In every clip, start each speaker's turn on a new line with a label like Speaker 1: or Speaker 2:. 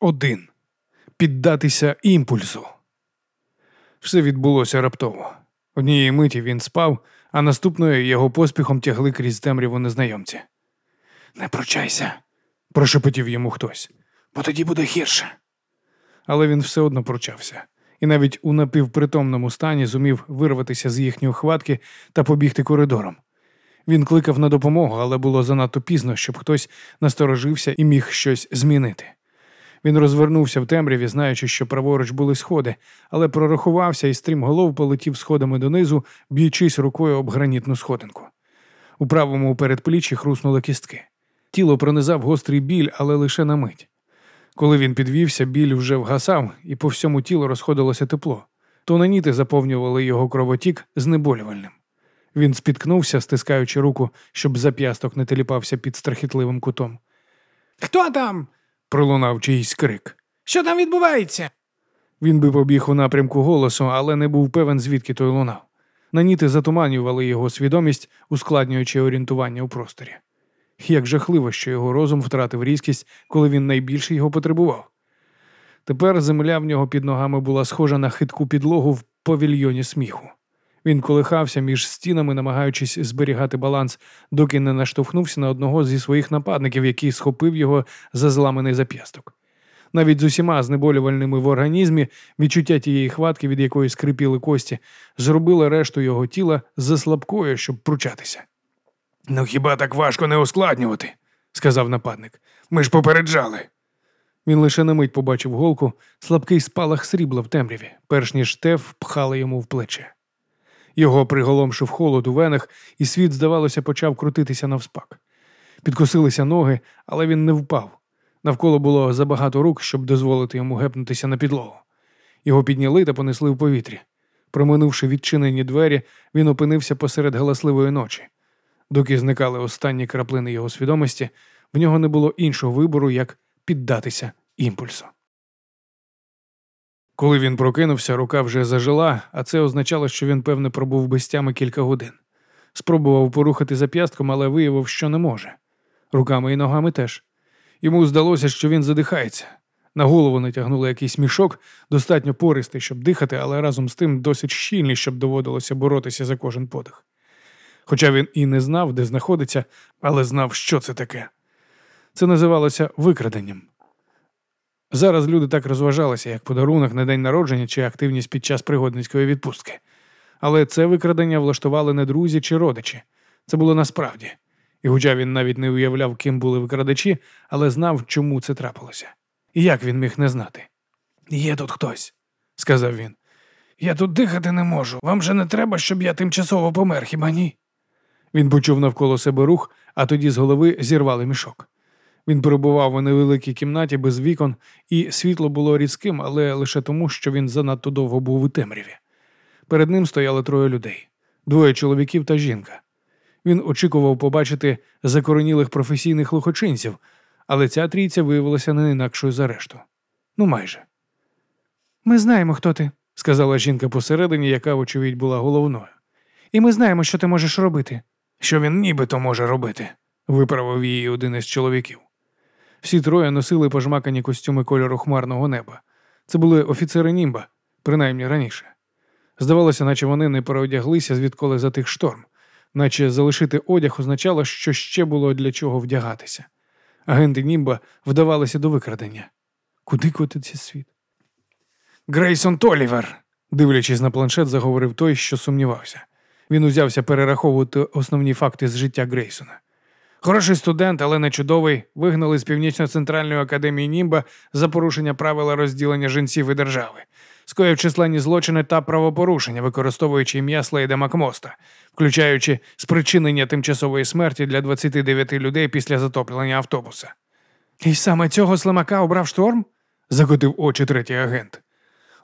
Speaker 1: Один. Піддатися імпульсу. Все відбулося раптово. Однієї миті він спав, а наступної його поспіхом тягли крізь темряву незнайомці. Не пручайся, прошепотів йому хтось, бо тоді буде гірше. Але він все одно пручався, і навіть у напівпритомному стані зумів вирватися з їхньої хватки та побігти коридором. Він кликав на допомогу, але було занадто пізно, щоб хтось насторожився і міг щось змінити. Він розвернувся в темряві, знаючи, що праворуч були сходи, але прорахувався і стрімголов полетів сходами донизу, б'ючись рукою об гранітну сходинку. У правому передпліччі хруснули кістки. Тіло пронизав гострий біль, але лише на мить. Коли він підвівся, біль вже вгасав, і по всьому тілу розходилося тепло. Тонаніти заповнювали його кровотік знеболювальним. Він спіткнувся, стискаючи руку, щоб зап'ясток не теліпався під страхітливим кутом.
Speaker 2: Хто там?
Speaker 1: Пролунав чийсь крик.
Speaker 2: Що там відбувається?
Speaker 1: Він би побіг у напрямку голосу, але не був певен, звідки той лунав. Наніти затуманювали його свідомість, ускладнюючи орієнтування у просторі. Як жахливо, що його розум втратив різкість, коли він найбільше його потребував. Тепер земля в нього під ногами була схожа на хитку підлогу в павільйоні сміху. Він колихався між стінами, намагаючись зберігати баланс, доки не наштовхнувся на одного зі своїх нападників, який схопив його за зламаний зап'ясток. Навіть з усіма знеболювальними в організмі відчуття тієї хватки, від якої скрипіли кості, зробило решту його тіла заслабкою, щоб пручатися.
Speaker 2: Ну хіба так важко не ускладнювати, сказав нападник. Ми ж попереджали.
Speaker 1: Він лише на мить побачив голку, слабкий спалах срібла в темряві, перш ніж те впхали йому в плече. Його приголомшив холод у венах, і світ, здавалося, почав крутитися навспак. Підкосилися ноги, але він не впав. Навколо було забагато рук, щоб дозволити йому гепнутися на підлогу. Його підняли та понесли в повітрі. Проминувши відчинені двері, він опинився посеред галасливої ночі. Доки зникали останні краплини його свідомості, в нього не було іншого вибору, як піддатися імпульсу. Коли він прокинувся, рука вже зажила, а це означало, що він, певне, пробув без тями кілька годин. Спробував порухати зап'ястком, але виявив, що не може. Руками і ногами теж. Йому здалося, що він задихається. На голову натягнули якийсь мішок, достатньо пористий, щоб дихати, але разом з тим досить щільний, щоб доводилося боротися за кожен подих. Хоча він і не знав, де знаходиться, але знав, що це таке. Це називалося викраденням. Зараз люди так розважалися, як подарунок на день народження чи активність під час пригодницької відпустки. Але це викрадення влаштували не друзі чи родичі. Це було насправді. І хоча він навіть не уявляв, ким були викрадачі, але знав, чому це трапилося. І як він міг не знати?
Speaker 2: Є тут хтось, сказав він. Я тут дихати не можу. Вам же не треба, щоб я тимчасово помер, хіба ні?
Speaker 1: Він почув навколо себе рух, а тоді з голови зірвали мішок. Він перебував у невеликій кімнаті без вікон, і світло було різким, але лише тому, що він занадто довго був у темряві. Перед ним стояли троє людей двоє чоловіків та жінка. Він очікував побачити закоронілих професійних лохочинців, але ця трійця виявилася не інакшою за решту. Ну, майже.
Speaker 3: Ми знаємо, хто ти,
Speaker 1: сказала жінка посередині, яка, вочевидь, була головною.
Speaker 3: І ми знаємо, що ти можеш робити.
Speaker 2: Що він нібито може робити,
Speaker 1: виправив її один із чоловіків. Всі троє носили пожмакані костюми кольору хмарного неба. Це були офіцери німба, принаймні раніше. Здавалося, наче вони не переодяглися, звідколи затих шторм, наче залишити одяг означало, що ще було для чого вдягатися. Агенти німба вдавалися до викрадення. Куди котиться світ?
Speaker 2: Грейсон Толівер,
Speaker 1: дивлячись на планшет, заговорив той, що сумнівався. Він узявся перераховувати основні факти з життя Грейсона. Хороший студент, але не чудовий, вигнали з Північно-центральної академії Німба за порушення правила розділення жінців і держави, скоїв численні злочини та правопорушення, використовуючи ім'я Слейда Макмоста, включаючи спричинення тимчасової смерті для 29 людей після затоплення автобуса.
Speaker 3: І саме цього слимака обрав шторм?
Speaker 1: закотив очі третій агент.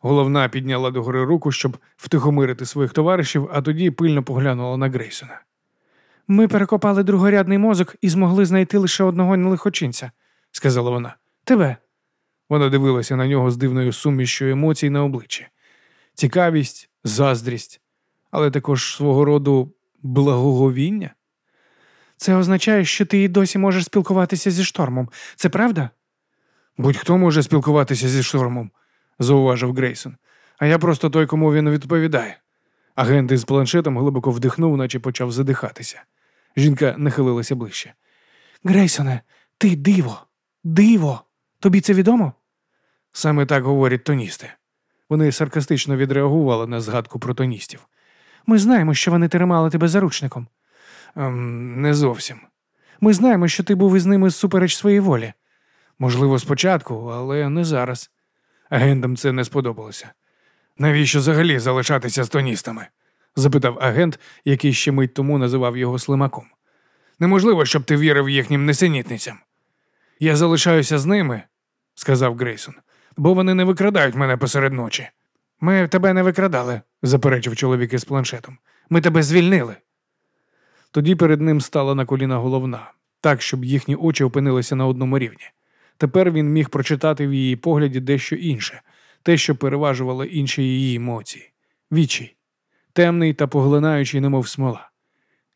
Speaker 1: Головна підняла догори руку, щоб втихомирити своїх товаришів, а тоді пильно поглянула на Грейсона.
Speaker 3: Ми перекопали другорядний мозок і змогли знайти лише одного нелихочинця, сказала вона. Тебе.
Speaker 1: Вона дивилася на нього з дивною сумішю емоцій на обличчі. Цікавість, заздрість, але також свого роду благоговіння.
Speaker 3: Це означає, що ти і досі можеш спілкуватися зі штормом. Це правда?
Speaker 1: Будь-хто може спілкуватися зі штормом, зауважив Грейсон. А я просто той, кому він відповідає. Агент із планшетом глибоко вдихнув, наче почав задихатися. Жінка нахилилася ближче.
Speaker 3: Грейсоне, ти диво, диво. Тобі це відомо?
Speaker 1: Саме так говорять тоністи. Вони саркастично відреагували на згадку про тоністів.
Speaker 3: Ми знаємо, що вони тримали тебе заручником.
Speaker 1: Ем, не зовсім.
Speaker 3: Ми знаємо, що ти був із ними супереч своєї волі.
Speaker 1: Можливо, спочатку, але не зараз. Агентам це не сподобалося. Навіщо взагалі залишатися з тоністами? Запитав агент, який ще мить тому називав його слимаком. Неможливо, щоб ти вірив їхнім несенітницям. Я залишаюся з ними, сказав Грейсон, бо вони не викрадають мене посеред ночі.
Speaker 3: Ми тебе не викрадали,
Speaker 1: заперечив чоловік із планшетом.
Speaker 3: Ми тебе звільнили.
Speaker 1: Тоді перед ним стала на коліна головна, так, щоб їхні очі опинилися на одному рівні. Тепер він міг прочитати в її погляді дещо інше, те, що переважувало інші її емоції. Вічий, темний та поглинаючий, немов смола.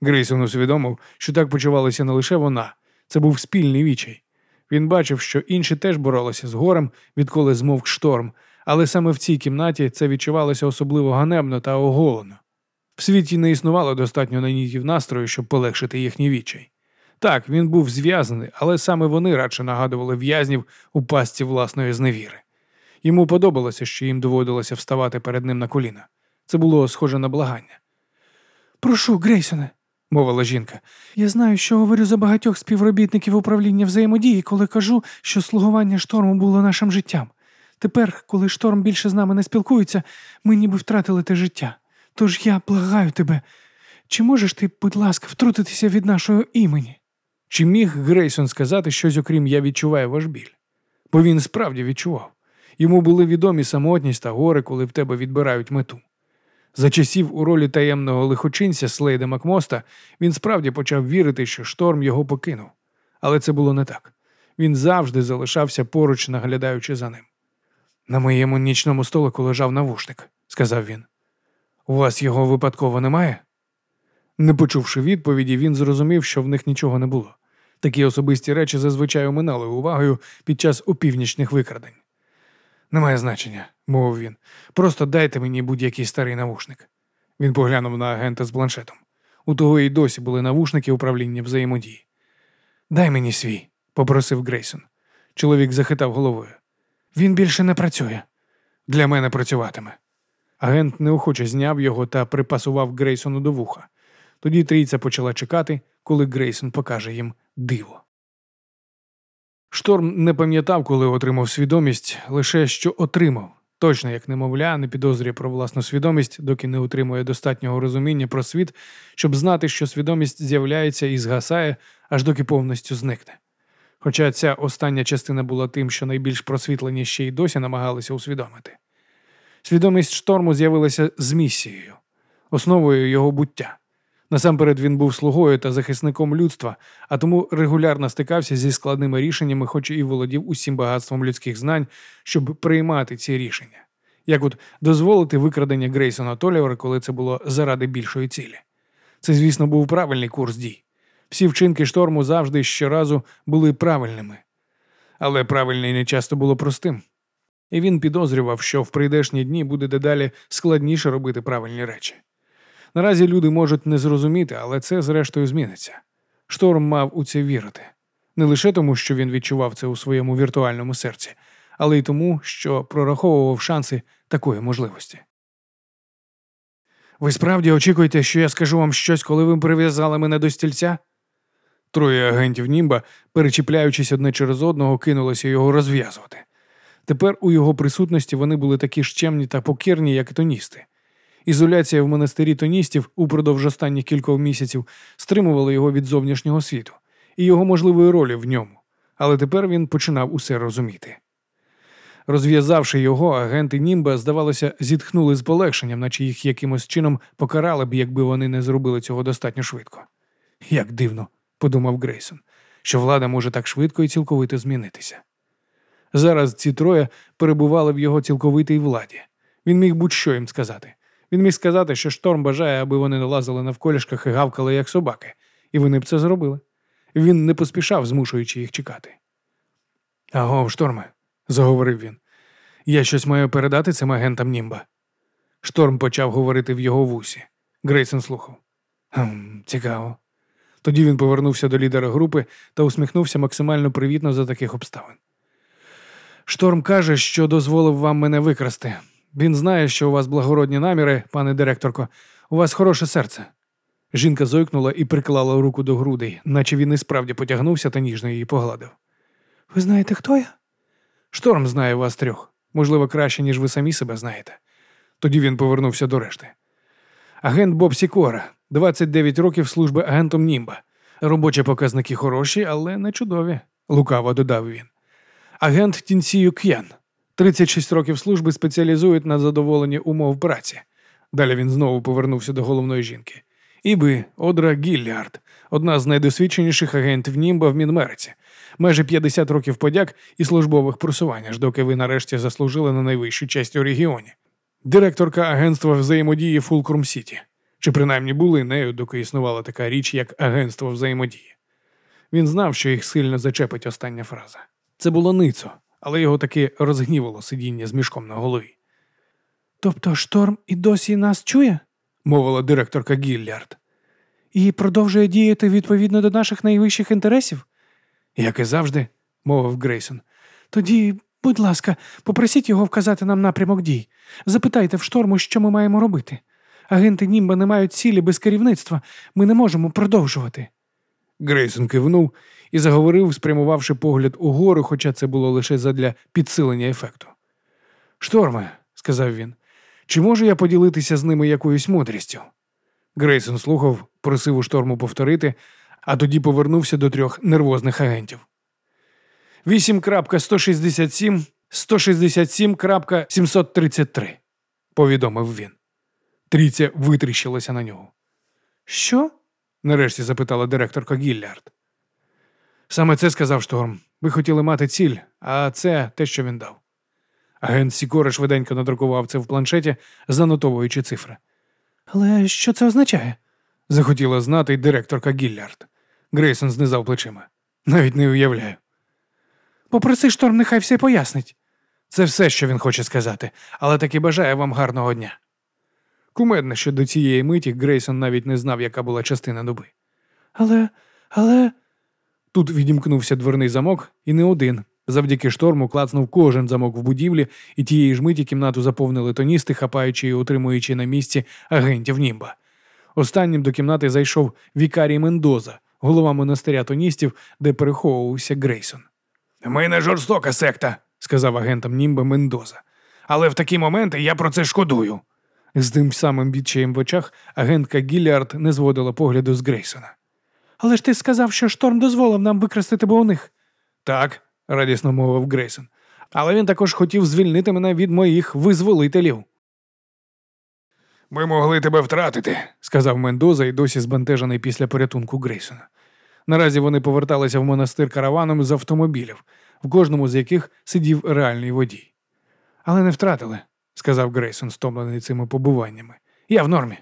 Speaker 1: Грейсон усвідомив, що так почувалася не лише вона, це був спільний вічай. Він бачив, що інші теж боролися з горем, відколи змовк шторм, але саме в цій кімнаті це відчувалося особливо ганебно та оголено. В світі не існувало достатньо нанітів настрою, щоб полегшити їхній відчай. Так, він був зв'язаний, але саме вони радше нагадували в'язнів у пастці власної зневіри. Йому подобалося, що їм доводилося вставати перед ним на коліна. Це було схоже на благання.
Speaker 3: Прошу, Грейсоне,
Speaker 1: мовила жінка.
Speaker 3: Я знаю, що говорю за багатьох співробітників управління взаємодії, коли кажу, що слугування шторму було нашим життям. Тепер, коли шторм більше з нами не спілкується, ми ніби втратили те життя. Тож я благаю тебе, чи можеш ти, будь ласка, втрутитися від нашого імені?
Speaker 1: Чи міг Грейсон сказати щось, окрім я відчуваю ваш біль? Бо він справді відчував. Йому були відомі самотність та гори, коли в тебе відбирають мету. За часів у ролі таємного лихочинця Слейда Макмоста він справді почав вірити, що шторм його покинув. Але це було не так. Він завжди залишався поруч, наглядаючи за ним. На моєму нічному столику лежав навушник, сказав він. У вас його випадково немає? Не почувши відповіді, він зрозумів, що в них нічого не було. Такі особисті речі зазвичай оминали увагою під час опівнічних викрадень. Немає значення, мовив він. Просто дайте мені будь-який старий навушник. Він поглянув на агента з планшетом. У того і досі були навушники управління взаємодії. Дай мені свій, попросив Грейсон. Чоловік захитав головою.
Speaker 3: Він більше не працює.
Speaker 1: Для мене працюватиме. Агент неохоче зняв його та припасував Грейсону до вуха. Тоді трійця почала чекати, коли Грейсон покаже їм диво. Шторм не пам'ятав, коли отримав свідомість, лише що отримав, точно як немовля, не підозрює про власну свідомість, доки не отримує достатнього розуміння про світ, щоб знати, що свідомість з'являється і згасає, аж доки повністю зникне. Хоча ця остання частина була тим, що найбільш просвітлені ще й досі намагалися усвідомити. Свідомість шторму з'явилася з місією, основою його буття. Насамперед він був слугою та захисником людства, а тому регулярно стикався зі складними рішеннями, хоч і володів усім багатством людських знань, щоб приймати ці рішення. Як от дозволити викрадення Грейсона Толівера, коли це було заради більшої цілі. Це, звісно, був правильний курс дій. Всі вчинки шторму завжди щоразу були правильними. Але правильне не часто було простим. І він підозрював, що в прийдешні дні буде дедалі складніше робити правильні речі. Наразі люди можуть не зрозуміти, але це зрештою зміниться. Шторм мав у це вірити. Не лише тому, що він відчував це у своєму віртуальному серці, але й тому, що прораховував шанси такої можливості. Ви справді очікуєте, що я скажу вам щось, коли ви прив'язали мене до стільця? Троє агентів Німба, перечіпляючись одне через одного, кинулися його розв'язувати. Тепер у його присутності вони були такі ж чемні та покірні, як і тоністи. Ізоляція в монастирі тоністів упродовж останніх кількох місяців стримувала його від зовнішнього світу і його можливої ролі в ньому, але тепер він починав усе розуміти. Розв'язавши його, агенти Німба, здавалося, зітхнули з полегшенням, наче їх якимось чином покарали б, якби вони не зробили цього достатньо швидко. Як дивно, подумав Грейсон, що влада може так швидко і цілковито змінитися. Зараз ці троє перебували в його цілковитій владі. Він міг будь-що їм сказати. Він міг сказати, що шторм бажає, аби вони не лазили навколішках і гавкали, як собаки, і вони б це зробили. Він не поспішав, змушуючи їх чекати. Аго, шторме, заговорив він. Я щось маю передати цим агентам Німба. Шторм почав говорити в його вусі. Грейсон слухав. «Хм, Цікаво. Тоді він повернувся до лідера групи та усміхнувся максимально привітно за таких обставин. Шторм каже, що дозволив вам мене викрасти. Він знає, що у вас благородні наміри, пане директорко, у вас хороше серце. Жінка зойкнула і приклала руку до грудей, наче він і справді потягнувся та ніжно її погладив.
Speaker 3: Ви знаєте, хто я?
Speaker 1: Шторм знає вас трьох, можливо, краще, ніж ви самі себе знаєте. Тоді він повернувся до решти. Агент Боб Сікора, 29 років служби агентом Німба. Робочі показники хороші, але не чудові, лукаво додав він. Агент Тінсію К'ян, 36 років служби спеціалізують на задоволенні умов праці. Далі він знову повернувся до головної жінки. Іби Одра Гілліард, одна з найдосвідченіших агентів Німба в Мінмериці. Майже 50 років подяк і службових просувань, аж доки ви нарешті заслужили на найвищу честь у регіоні. Директорка агентства взаємодії Фулкрум Сіті. Чи принаймні були нею, доки існувала така річ, як агентство взаємодії. Він знав, що їх сильно зачепить остання фраза. Це було ницо, але його таки розгнівало сидіння з мішком на голові,
Speaker 3: Тобто шторм і досі нас чує?
Speaker 1: мовила директорка Гіллярд.
Speaker 3: І продовжує діяти відповідно до наших найвищих інтересів?
Speaker 1: Як і завжди, мовив Грейсон.
Speaker 3: Тоді, будь ласка, попросіть його вказати нам напрямок дій. Запитайте в шторму, що ми маємо робити. Агенти Німба не мають цілі без керівництва. Ми не можемо продовжувати.
Speaker 1: Грейсон кивнув і заговорив, спрямувавши погляд угору, хоча це було лише задля підсилення ефекту. Шторме, сказав він, чи можу я поділитися з ними якоюсь мудрістю? Грейсон слухав, просив у шторму повторити, а тоді повернувся до трьох нервозних агентів. 8.167, 167.733, повідомив він. Трійця витріщилася на нього.
Speaker 3: Що?
Speaker 1: Нарешті запитала директорка Гіллярд. Саме це сказав Шторм. Ви хотіли мати ціль, а це те, що він дав. Агент Сікора швиденько надрукував це в планшеті, занотовуючи цифри.
Speaker 3: Але що це означає?
Speaker 1: Захотіла знати й директорка Гіллярд. Грейсон знизав плечима. Навіть не уявляю.
Speaker 3: Попроси шторм, нехай все пояснить.
Speaker 1: Це все, що він хоче сказати, але таки бажає вам гарного дня. Кумедно, що до цієї миті Грейсон навіть не знав, яка була частина доби.
Speaker 3: Але, але.
Speaker 1: Тут відімкнувся дверний замок, і не один. Завдяки шторму клацнув кожен замок в будівлі, і тієї ж миті кімнату заповнили тоністи, хапаючи і утримуючи на місці агентів Німба. Останнім до кімнати зайшов Вікарій Мендоза, голова монастиря тоністів, де переховувався Грейсон. Ми не жорстока секта, сказав агентам Німба Мендоза. Але в такі моменти я про це шкодую. З тим самим відчаєм в очах агентка Гілліард не зводила погляду з Грейсона.
Speaker 3: Але ж ти сказав, що шторм дозволив нам викрасти тебе у них.
Speaker 1: Так, радісно мовив Грейсон. Але він також хотів звільнити мене від моїх визволителів. Ми могли тебе втратити, сказав Мендоза і досі збентежений після порятунку Грейсона. Наразі вони поверталися в монастир караваном з автомобілів, в кожному з яких сидів реальний водій. Але не втратили, сказав Грейсон, стомлений цими побуваннями. Я в нормі.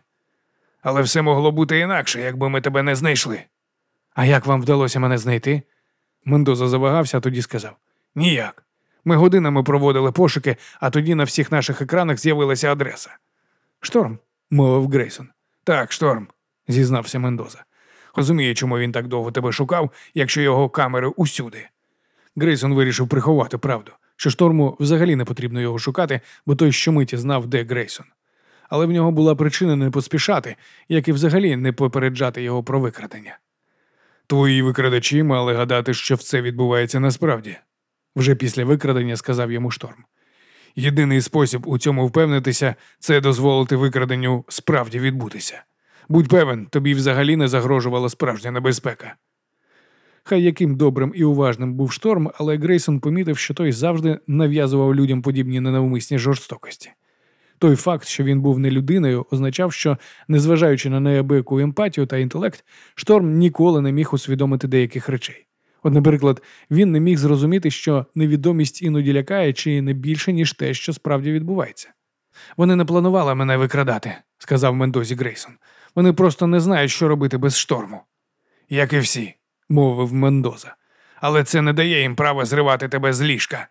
Speaker 1: Але все могло бути інакше, якби ми тебе не знайшли. А як вам вдалося мене знайти? Мендоза завагався, а тоді сказав: Ніяк. Ми годинами проводили пошуки, а тоді на всіх наших екранах з'явилася адреса. Шторм, мовив Грейсон. Так, шторм, зізнався Мендоза. Розуміє, чому він так довго тебе шукав, якщо його камери усюди. Грейсон вирішив приховати правду, що шторму взагалі не потрібно його шукати, бо той щомиті знав, де Грейсон. Але в нього була причина не поспішати, як і взагалі не попереджати його про викрадення. Твої викрадачі мали гадати, що все відбувається насправді, вже після викрадення сказав йому шторм. Єдиний спосіб у цьому впевнитися це дозволити викраденню справді відбутися. Будь певен, тобі взагалі не загрожувала справжня небезпека. Хай яким добрим і уважним був шторм, але Грейсон помітив, що той завжди нав'язував людям подібні ненавмисні жорстокості. Той факт, що він був не людиною, означав, що, незважаючи на неабияку емпатію та інтелект, шторм ніколи не міг усвідомити деяких речей. От, наприклад, він не міг зрозуміти, що невідомість іноді лякає чи не більше, ніж те, що справді відбувається. Вони не планували мене викрадати, сказав Мендозі Грейсон. Вони просто не знають, що робити без шторму. Як і всі, мовив Мендоза.
Speaker 2: але це не дає їм права зривати тебе з ліжка.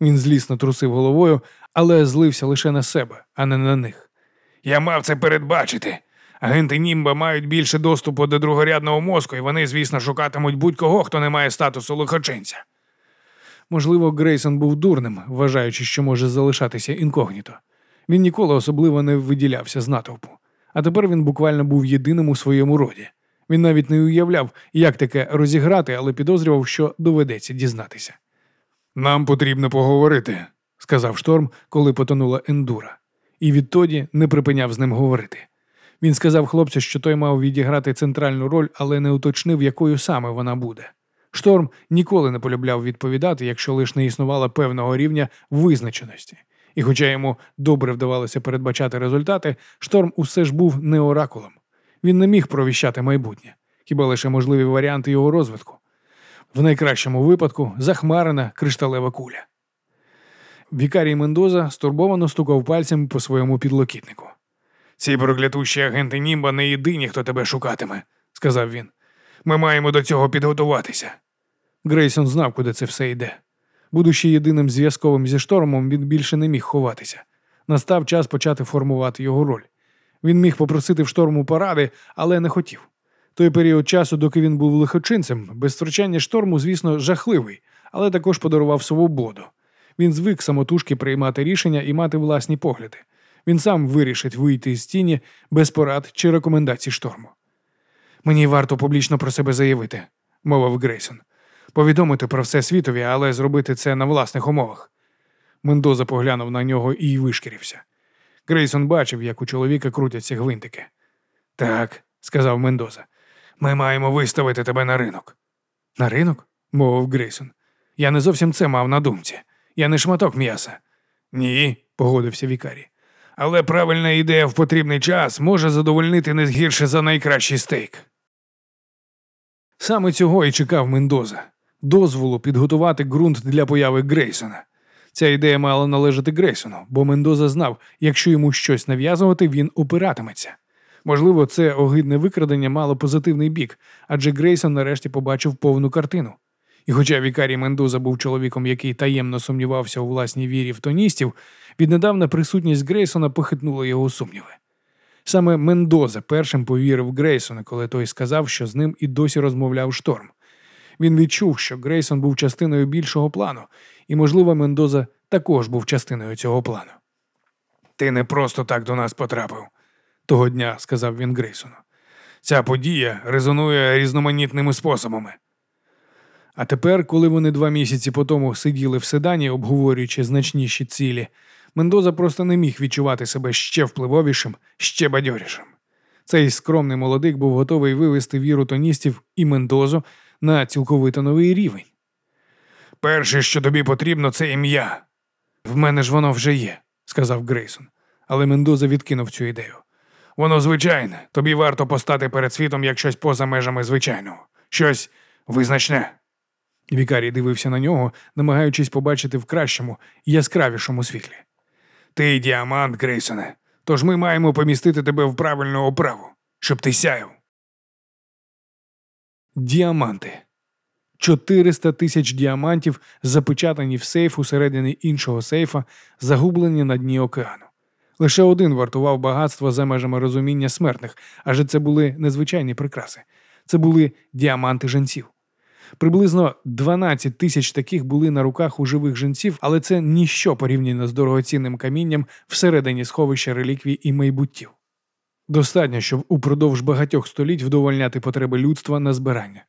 Speaker 1: Він злісно трусив головою, але злився лише на себе, а не на них.
Speaker 2: Я мав це передбачити. Агенти Німба мають більше доступу до другорядного мозку, і вони, звісно, шукатимуть будь-кого, хто не має статусу лихочинця.
Speaker 1: Можливо, Грейсон був дурним, вважаючи, що може залишатися інкогніто. Він ніколи особливо не виділявся з натовпу. А тепер він буквально був єдиним у своєму роді. Він навіть не уявляв, як таке розіграти, але підозрював, що доведеться дізнатися.
Speaker 2: Нам потрібно поговорити,
Speaker 1: сказав шторм, коли потонула ендура, і відтоді не припиняв з ним говорити. Він сказав хлопцю, що той мав відіграти центральну роль, але не уточнив, якою саме вона буде. Шторм ніколи не полюбляв відповідати, якщо лише не існувало певного рівня визначеності. І, хоча йому добре вдавалося передбачати результати, шторм усе ж був не оракулом. Він не міг провіщати майбутнє, хіба лише можливі варіанти його розвитку. В найкращому випадку захмарена кришталева куля. Вікарій Мендоза стурбовано стукав пальцем по своєму підлокітнику.
Speaker 2: Ці проклятущі агенти Німба не єдині, хто тебе шукатиме, сказав він. Ми маємо до цього підготуватися.
Speaker 1: Грейсон знав, куди це все йде. Будучи єдиним зв'язковим зі штормом, він більше не міг ховатися. Настав час почати формувати його роль. Він міг попросити в шторму поради, але не хотів. Той період часу, доки він був лихочинцем, без втручання шторму, звісно, жахливий, але також подарував свободу. Він звик самотужки приймати рішення і мати власні погляди. Він сам вирішить вийти з тіні без порад чи рекомендацій шторму. Мені варто публічно про себе заявити, мовив Грейсон. Повідомити про все світові, але зробити це на власних умовах. Мендоза поглянув на нього і вишкірився. Грейсон бачив, як у чоловіка крутяться гвинтики.
Speaker 2: Так, сказав Мендоза, ми маємо виставити тебе на ринок.
Speaker 1: На ринок? мовив Грейсон. Я не зовсім це мав на думці. Я не шматок м'яса.
Speaker 2: Ні,
Speaker 1: погодився Вікарій.
Speaker 2: Але правильна ідея в потрібний час може задовольнити не гірше за найкращий стейк.
Speaker 1: Саме цього і чекав Мендоза дозволу підготувати ґрунт для появи Грейсона. Ця ідея мала належати Грейсону, бо Мендоза знав, якщо йому щось нав'язувати, він опиратиметься. Можливо, це огидне викрадення мало позитивний бік, адже Грейсон нарешті побачив повну картину. І хоча Вікарій Мендоза був чоловіком, який таємно сумнівався у власній вірі в тоністів, віднедавна присутність Грейсона похитнула його сумніви. Саме Мендоза першим повірив Грейсону, коли той сказав, що з ним і досі розмовляв шторм. Він відчув, що Грейсон був частиною більшого плану, і, можливо, Мендоза також був частиною цього плану.
Speaker 2: Ти не просто так до нас потрапив,
Speaker 1: того дня, сказав він Грейсону.
Speaker 2: Ця подія резонує різноманітними способами.
Speaker 1: А тепер, коли вони два місяці по тому сиділи в седані, обговорюючи значніші цілі, Мендоза просто не міг відчувати себе ще впливовішим, ще бадьорішим. Цей скромний молодик був готовий вивести віру тоністів і Мендозу на цілковито новий рівень.
Speaker 2: Перше, що тобі потрібно, це ім'я.
Speaker 1: В мене ж воно вже є, сказав Грейсон, але Мендоза відкинув цю ідею.
Speaker 2: Воно звичайне, тобі варто постати перед світом як щось поза межами звичайного, щось визначне.
Speaker 1: Вікарій дивився на нього, намагаючись побачити в кращому яскравішому світлі.
Speaker 2: Ти діамант, Грейсоне, тож ми маємо помістити тебе в правильну оправу, щоб ти сяяв.
Speaker 1: Діаманти. 400 тисяч діамантів запечатані в сейф усередині іншого сейфа, загублені на дні океану. Лише один вартував багатства за межами розуміння смертних, адже це були незвичайні прикраси. Це були діаманти женців. Приблизно 12 тисяч таких були на руках у живих жінців, але це ніщо порівняно з дорогоцінним камінням всередині сховища реліквій і майбуттів. Достатньо, щоб упродовж багатьох століть вдовольняти потреби людства на збирання.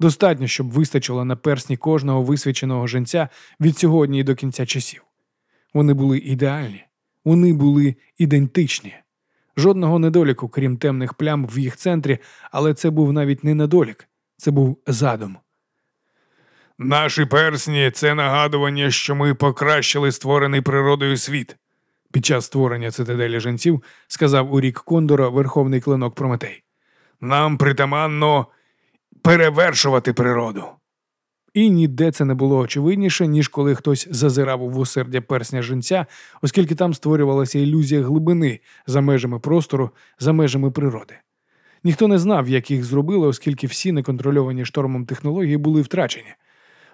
Speaker 1: Достатньо, щоб вистачило на персні кожного висвяченого женця від сьогодні і до кінця часів. Вони були ідеальні, вони були ідентичні. Жодного недоліку, крім темних плям в їх центрі, але це був навіть не недолік, це був задум.
Speaker 2: Наші персні це нагадування, що ми покращили створений природою світ.
Speaker 1: Під час створення цитаделі женців сказав у рік Кондора верховний клинок Прометей.
Speaker 2: Нам притаманно перевершувати природу.
Speaker 1: І ніде це не було очевидніше, ніж коли хтось зазирав у вусердя персня жінця, оскільки там створювалася ілюзія глибини за межами простору, за межами природи. Ніхто не знав, як їх зробили, оскільки всі неконтрольовані штормом технології були втрачені.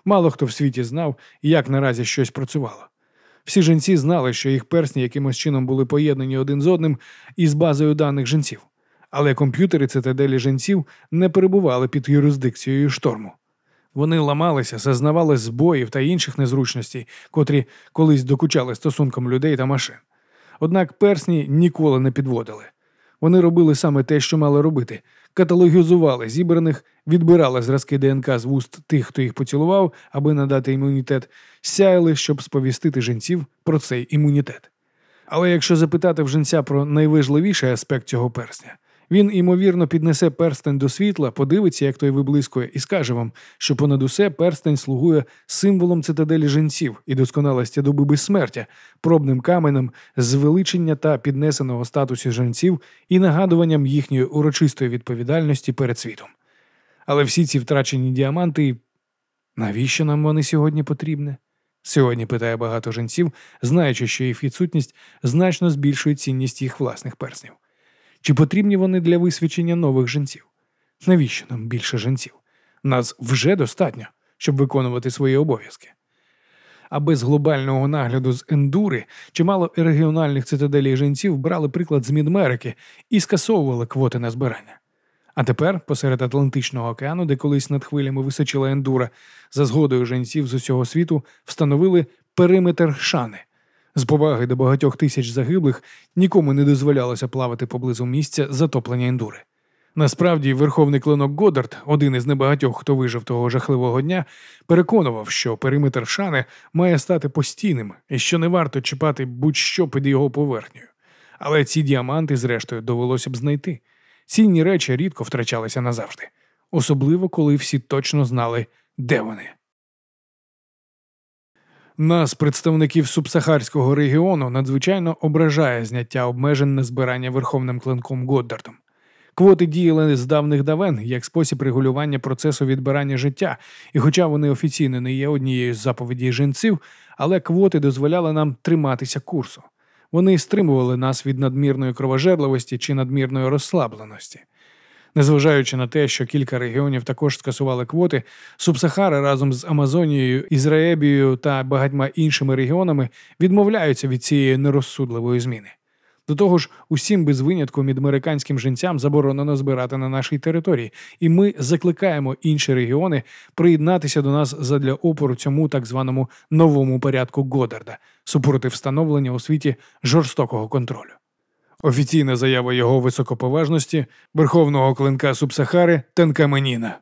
Speaker 1: Мало хто в світі знав, як наразі щось працювало. Всі жінці знали, що їх персні якимось чином були поєднані один з одним із базою даних жінців. Але комп'ютери цитаделі жінців не перебували під юрисдикцією шторму. Вони ламалися, зазнавали збоїв та інших незручностей, котрі колись докучали стосункам людей та машин. Однак персні ніколи не підводили. Вони робили саме те, що мали робити: каталогізували зібраних, відбирали зразки ДНК з вуст тих, хто їх поцілував, аби надати імунітет, сяяли, щоб сповістити жінців про цей імунітет. Але якщо запитати в жінця про найважливіший аспект цього персня, він, ймовірно, піднесе перстень до світла, подивиться, як той виблискує, і скаже вам, що понад усе перстень слугує символом цитаделі жінців і досконалості доби безсмертя, пробним каменем, звеличення та піднесеного статусу жінців і нагадуванням їхньої урочистої відповідальності перед світом. Але всі ці втрачені діаманти, навіщо нам вони сьогодні потрібні? Сьогодні питає багато жінців, знаючи, що їх відсутність значно збільшує цінність їх власних перснів. Чи потрібні вони для висвічення нових жінців? Навіщо нам більше жінців? Нас вже достатньо, щоб виконувати свої обов'язки. А без глобального нагляду з ендури чимало регіональних цитаделей жінців брали приклад з Мідмерики і скасовували квоти на збирання. А тепер, посеред Атлантичного океану, де колись над хвилями височила ендура, за згодою жінців з усього світу встановили периметр шани. З поваги до багатьох тисяч загиблих нікому не дозволялося плавати поблизу місця затоплення ендури. Насправді, верховний клинок Годард, один із небагатьох, хто вижив того жахливого дня, переконував, що периметр шани має стати постійним і що не варто чіпати будь-що під його поверхнею. Але ці діаманти, зрештою, довелося б знайти. Цінні речі рідко втрачалися назавжди, особливо коли всі точно знали, де вони. Нас, представників субсахарського регіону, надзвичайно ображає зняття обмежень на збирання верховним клинком Годдардом. Квоти діяли з давних давен як спосіб регулювання процесу відбирання життя, і хоча вони офіційно не є однією з заповідей жінців, але квоти дозволяли нам триматися курсу. Вони стримували нас від надмірної кровожерливості чи надмірної розслабленості. Незважаючи на те, що кілька регіонів також скасували квоти, Субсахара разом з Амазонією, Ізраебією та багатьма іншими регіонами відмовляються від цієї нерозсудливої зміни. До того ж, усім без винятку мідамериканським жінцям заборонено збирати на нашій території, і ми закликаємо інші регіони приєднатися до нас задля опору цьому так званому новому порядку Годарда, супротив встановлення у світі жорстокого контролю. Офіційна заява його високоповажності Верховного клинка Субсахари Тенкаменіна.